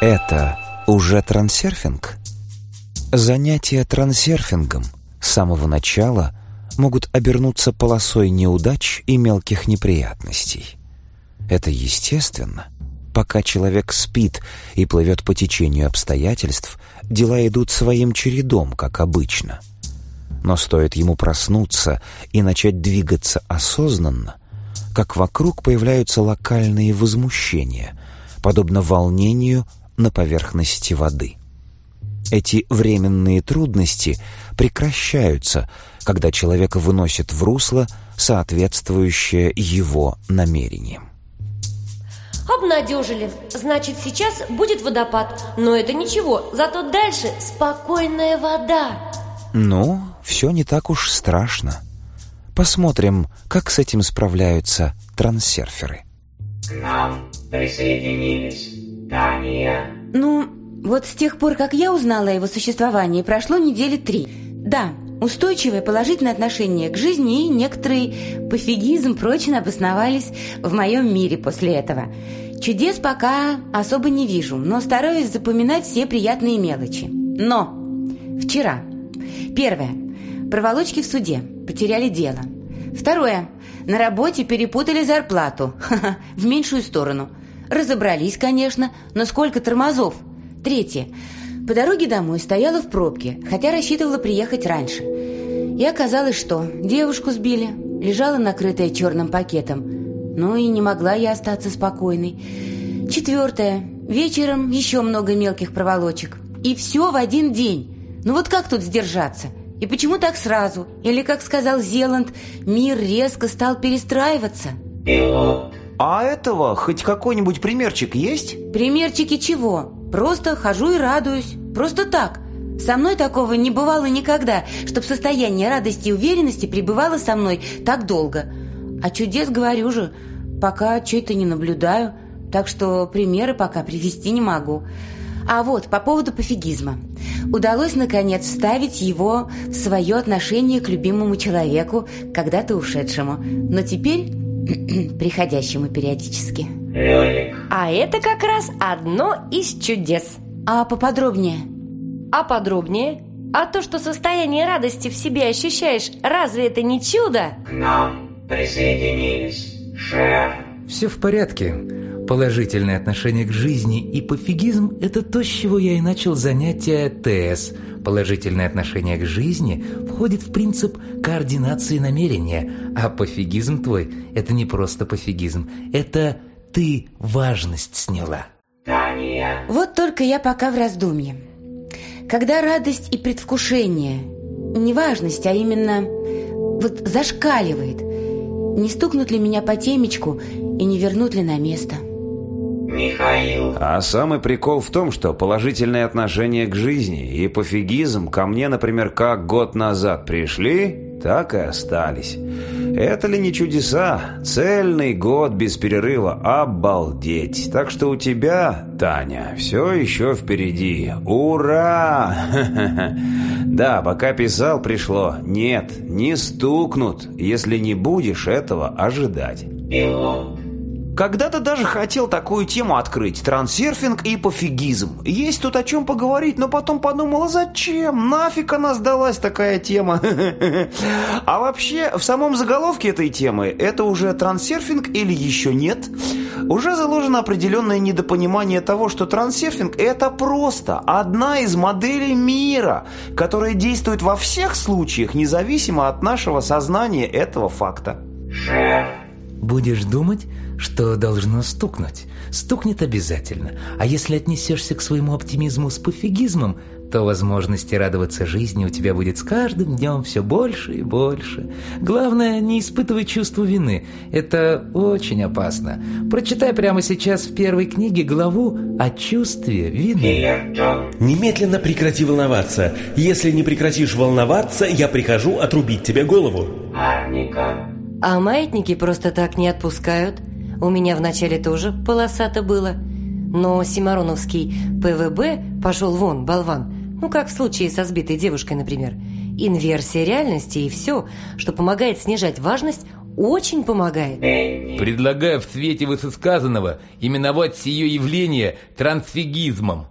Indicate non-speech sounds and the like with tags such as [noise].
Это уже трансерфинг. Занятия трансерфингом с самого начала могут обернуться полосой неудач и мелких неприятностей. Это естественно. Пока человек спит и плывет по течению обстоятельств, дела идут своим чередом, как обычно. Но стоит ему проснуться и начать двигаться осознанно, как вокруг появляются локальные возмущения, подобно волнению на поверхности воды. Эти временные трудности прекращаются, когда человека выносит в русло соответствующее его намерениям. Обнадежили. Значит, сейчас будет водопад. Но это ничего. Зато дальше спокойная вода. Ну, все не так уж страшно. Посмотрим, как с этим справляются трансерферы. К нам присоединились ну, вот с тех пор, как я узнала о его существовании, прошло недели три. Да, устойчивое положительное отношение к жизни и некоторый пофигизм прочно обосновались в моем мире после этого. Чудес пока особо не вижу, но стараюсь запоминать все приятные мелочи. Но! Вчера. Первое. Проволочки в суде. Потеряли дело. Второе. На работе перепутали зарплату. [laughs] Ха -ха, в меньшую сторону. Разобрались, конечно, но сколько тормозов? Третье. По дороге домой стояла в пробке, хотя рассчитывала приехать раньше. И оказалось, что девушку сбили, лежала накрытая черным пакетом. Ну и не могла я остаться спокойной. Четвертое. Вечером еще много мелких проволочек. И все в один день. Ну вот как тут сдержаться? И почему так сразу? Или, как сказал Зеланд, мир резко стал перестраиваться? И вот а этого хоть какой-нибудь примерчик есть? Примерчики чего? Просто хожу и радуюсь. Просто так. Со мной такого не бывало никогда, чтобы состояние радости и уверенности пребывало со мной так долго. А чудес, говорю же, пока чей-то не наблюдаю, так что примеры пока привести не могу. А вот, по поводу пофигизма. Удалось, наконец, вставить его в свое отношение к любимому человеку, когда-то ушедшему. Но теперь [coughs] приходящему периодически. А это как раз одно из чудес. А поподробнее? А подробнее? А то, что состояние радости в себе ощущаешь, разве это не чудо? К нам присоединились шеф. Все в порядке. Положительное отношение к жизни и пофигизм – это то, с чего я и начал занятие ТС. Положительное отношение к жизни входит в принцип координации намерения, а пофигизм твой – это не просто пофигизм, это ты важность сняла. Вот только я пока в раздумье. Когда радость и предвкушение, не важность, а именно вот зашкаливает, не стукнут ли меня по темечку и не вернут ли на место – Михаил. А самый прикол в том, что положительное отношение к жизни и пофигизм ко мне, например, как год назад пришли, так и остались. Это ли не чудеса? Цельный год без перерыва. Обалдеть. Так что у тебя, Таня, все еще впереди. Ура! [laughs] Да, пока писал, пришло. Нет, не стукнут, если не будешь этого ожидать. Пилот. Когда-то даже хотел такую тему открыть – трансерфинг и пофигизм. Есть тут о чем поговорить, но потом подумала, зачем? Нафиг она сдалась такая тема? [laughs] А вообще, в самом заголовке этой темы – это уже трансерфинг или еще нет? Уже заложено определенное недопонимание того, что трансерфинг – это просто одна из моделей мира, которая действует во всех случаях, независимо от нашего сознания этого факта. Шеф. Будешь думать, что должно стукнуть. Стукнет обязательно. А если отнесешься к своему оптимизму с пофигизмом, то возможности радоваться жизни у тебя будет с каждым днем все больше и больше. Главное, не испытывай чувство вины. Это очень опасно. Прочитай прямо сейчас в первой книге главу о чувстве вины. Немедленно прекрати волноваться. Если не прекратишь волноваться, я прихожу отрубить тебе голову. Арника. А маятники просто так не отпускают. У меня вначале тоже полосато было. Но Симароновский ПВБ пошел вон, болван. Ну, как в случае со сбитой девушкой, например. Инверсия реальности и все, что помогает снижать важность, очень помогает. Предлагаю в свете высосказанного именовать сие явление трансфигизмом.